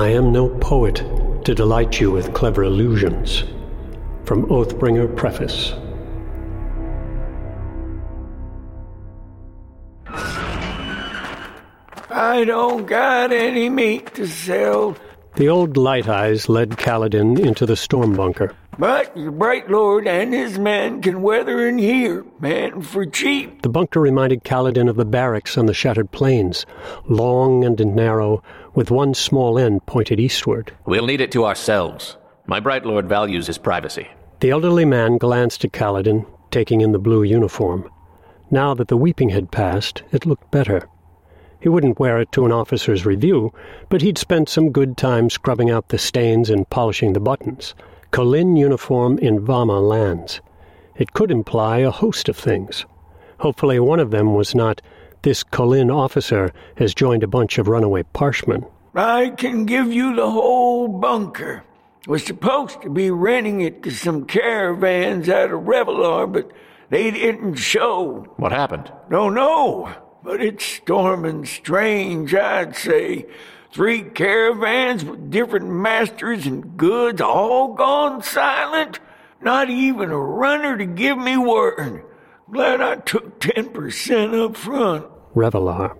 I am no poet to delight you with clever illusions. From Oathbringer Preface. I don't got any meat to sell. The old Light Eyes led Kaladin into the storm bunker. But your bright lord and his men can weather in here, man, for cheap. The bunker reminded Kaladin of the barracks on the Shattered Plains, long and narrow, with one small end pointed eastward. We'll need it to ourselves. My bright lord values his privacy. The elderly man glanced at Kaladin, taking in the blue uniform. Now that the weeping had passed, it looked better. He wouldn't wear it to an officer's review, but he'd spent some good time scrubbing out the stains and polishing the buttons. Kholin uniform in Vamah lands. It could imply a host of things. Hopefully one of them was not, this Kholin officer has joined a bunch of runaway parshmen. I can give you the whole bunker. Was supposed to be renting it to some caravans out of Revolar, but they didn't show. What happened? No, no, but it's storming strange, I'd say. Three caravans with different masters and goods all gone silent. Not even a runner to give me word. Glad I took 10% up front. Revolar.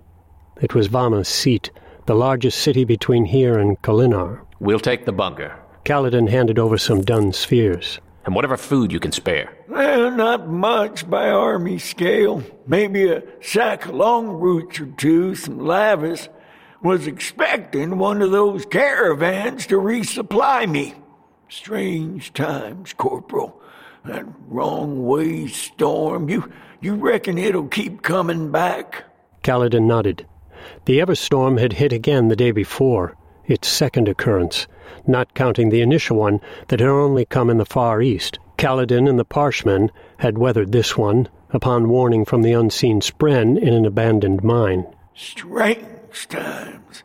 It was Vamah's seat, the largest city between here and Kholinar. We'll take the bunker. Kaladin handed over some dun spheres. And whatever food you can spare. Well, not much by army scale. Maybe a sack of long roots or two, some lavis. Was expecting one of those caravans to resupply me. Strange times, Corporal. That wrong way storm. You you reckon it'll keep coming back? Kaladin nodded. The Everstorm had hit again the day before, its second occurrence, not counting the initial one that had only come in the far east. Kaladin and the Parshmen had weathered this one upon warning from the unseen Spren in an abandoned mine. Strange times.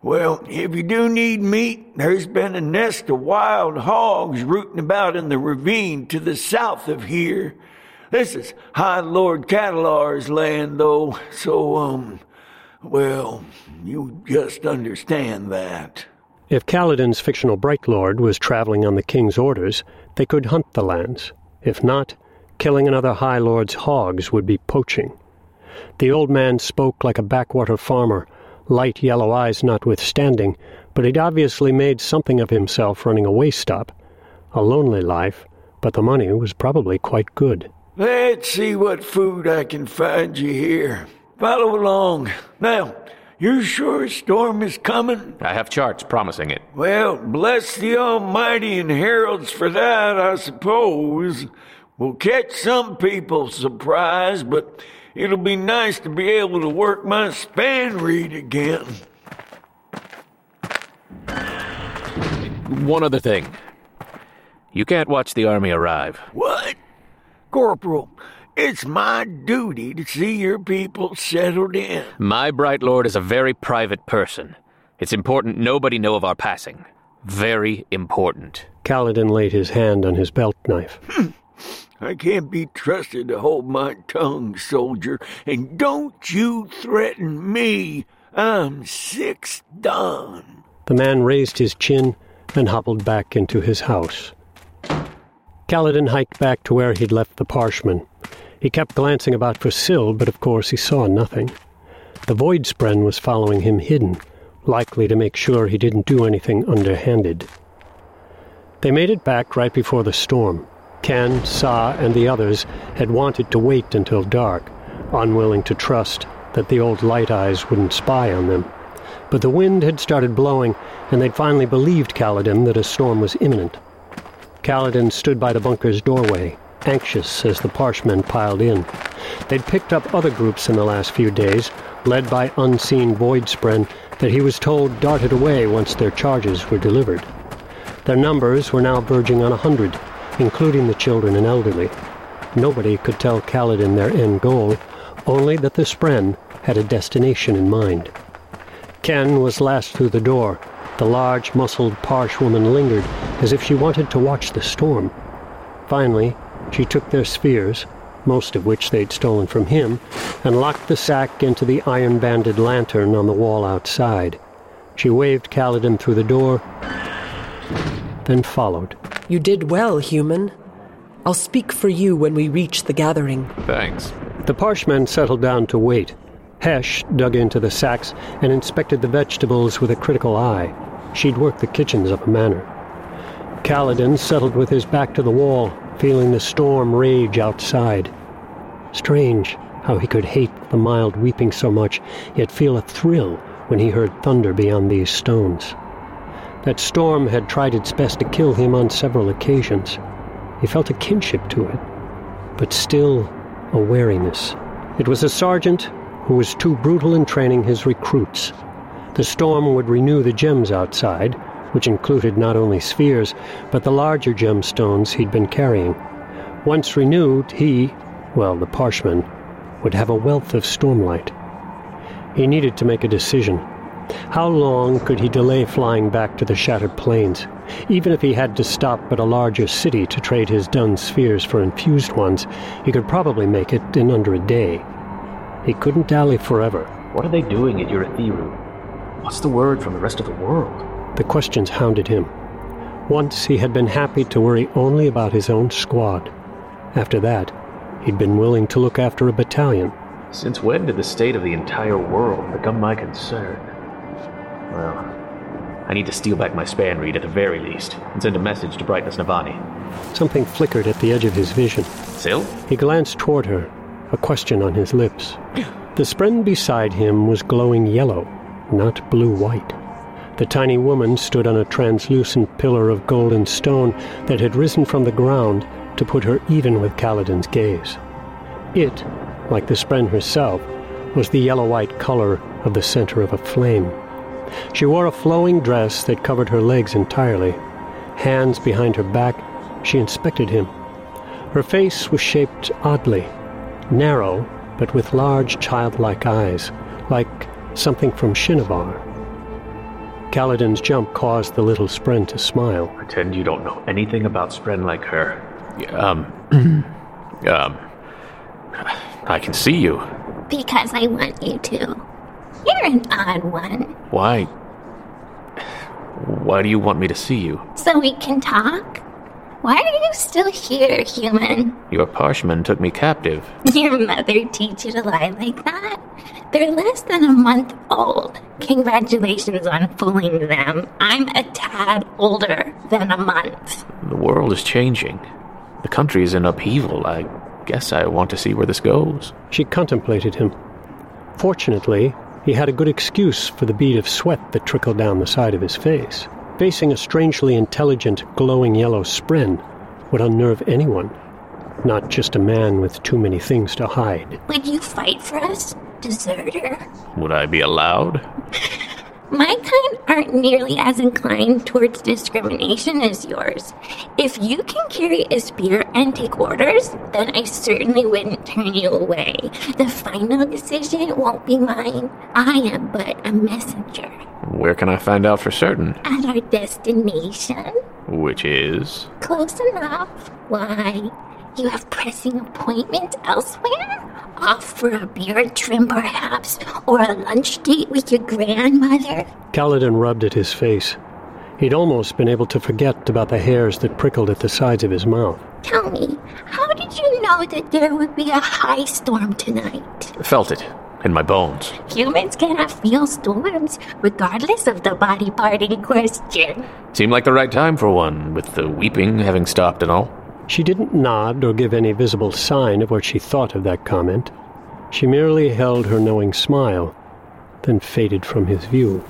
Well, if you do need meat, there's been a nest of wild hogs rooting about in the ravine to the south of here. This is High Lord Kadilar's land, though, so, um, well, you just understand that. If Kaladin's fictional Bright Lord was traveling on the king's orders, they could hunt the lands. If not, killing another High Lord's hogs would be poaching. The old man spoke like a backwater farmer, light yellow eyes notwithstanding, but he'd obviously made something of himself running a waystop. A lonely life, but the money was probably quite good. Let's see what food I can find you here. Follow along. Now, you sure a storm is coming? I have charts promising it. Well, bless the Almighty and heralds for that, I suppose. We'll catch some people surprised, but it'll be nice to be able to work my span reed again. One other thing. You can't watch the army arrive. What? Corporal, it's my duty to see your people settled in. My Bright Lord is a very private person. It's important nobody know of our passing. Very important. Kaladin laid his hand on his belt knife. Hmm. I can't be trusted to hold my tongue, soldier, and don't you threaten me. I'm six dahn. The man raised his chin and hobbled back into his house. Kaladin hiked back to where he'd left the parshmen. He kept glancing about for Syl, but of course he saw nothing. The Void Spren was following him hidden, likely to make sure he didn't do anything underhanded. They made it back right before the storm. Khen, Sah, and the others had wanted to wait until dark, unwilling to trust that the old Light Eyes wouldn't spy on them. But the wind had started blowing, and they'd finally believed Kaladin that a storm was imminent. Kaladin stood by the bunker's doorway, anxious as the parshmen piled in. They'd picked up other groups in the last few days, led by unseen void spren that he was told darted away once their charges were delivered. Their numbers were now verging on a hundred, including the children and elderly. Nobody could tell Kaladin their end goal, only that the spren had a destination in mind. Khen was last through the door. The large, muscled Parsh woman lingered, as if she wanted to watch the storm. Finally, she took their spheres, most of which they'd stolen from him, and locked the sack into the iron-banded lantern on the wall outside. She waved Kaladin through the door, then followed. You did well, human. I'll speak for you when we reach the gathering. Thanks. The Parshmen settled down to wait. Hesh dug into the sacks and inspected the vegetables with a critical eye. She'd worked the kitchens of a manor. Kaladin settled with his back to the wall, feeling the storm rage outside. Strange how he could hate the mild weeping so much, yet feel a thrill when he heard thunder beyond these stones. That storm had tried its best to kill him on several occasions. He felt a kinship to it, but still a wariness. It was a sergeant who was too brutal in training his recruits. The storm would renew the gems outside, which included not only spheres, but the larger gemstones he'd been carrying. Once renewed, he, well, the Parshman, would have a wealth of stormlight. He needed to make a decision. How long could he delay flying back to the shattered plains? Even if he had to stop at a larger city to trade his dun spheres for infused ones, he could probably make it in under a day. He couldn't dally forever. What are they doing at Urithiru? What's the word from the rest of the world? The questions hounded him. Once he had been happy to worry only about his own squad. After that, he'd been willing to look after a battalion. Since when did the state of the entire world become my concern? Well, I need to steal back my span reed at the very least and send a message to Brightness Navani. Something flickered at the edge of his vision. Syl? He glanced toward her, a question on his lips. The spren beside him was glowing yellow, not blue-white. The tiny woman stood on a translucent pillar of golden stone that had risen from the ground to put her even with Kaladin's gaze. It, like the spren herself, was the yellow-white color of the center of a flame. She wore a flowing dress that covered her legs entirely. Hands behind her back, she inspected him. Her face was shaped oddly, narrow, but with large childlike eyes, like something from Shinovar. Kaladin's jump caused the little spren to smile. Pretend you don't know anything about Spren like her. Um, um, I can see you. Because I want you to. You're an odd one. Why? Why do you want me to see you? So we can talk? Why are you still here, human? Your Parshman took me captive. Your mother teach you to lie like that? They're less than a month old. Congratulations on fooling them. I'm a tad older than a month. The world is changing. The country is in upheaval. I guess I want to see where this goes. She contemplated him. Fortunately, he had a good excuse for the bead of sweat that trickled down the side of his face. Facing a strangely intelligent, glowing yellow spren would unnerve anyone, not just a man with too many things to hide. Would you fight for us, deserter? Would I be allowed? My kind aren't nearly as inclined towards discrimination as yours. If you can carry a spear and take orders, then I certainly wouldn't turn you away. The final decision won't be mine. I am but a messenger. Where can I find out for certain? At our destination? Which is? Close enough. Why? You have pressing appointments elsewhere? Off for a beard trim, perhaps? Or a lunch date with your grandmother? Kaladin rubbed at his face. He'd almost been able to forget about the hairs that prickled at the sides of his mouth. Tell me, how did you know that there would be a high storm tonight? I felt it in my bones. Humans cannot feel storms, regardless of the body part in question. Seemed like the right time for one, with the weeping having stopped and all. She didn't nod or give any visible sign of what she thought of that comment. She merely held her knowing smile, then faded from his view.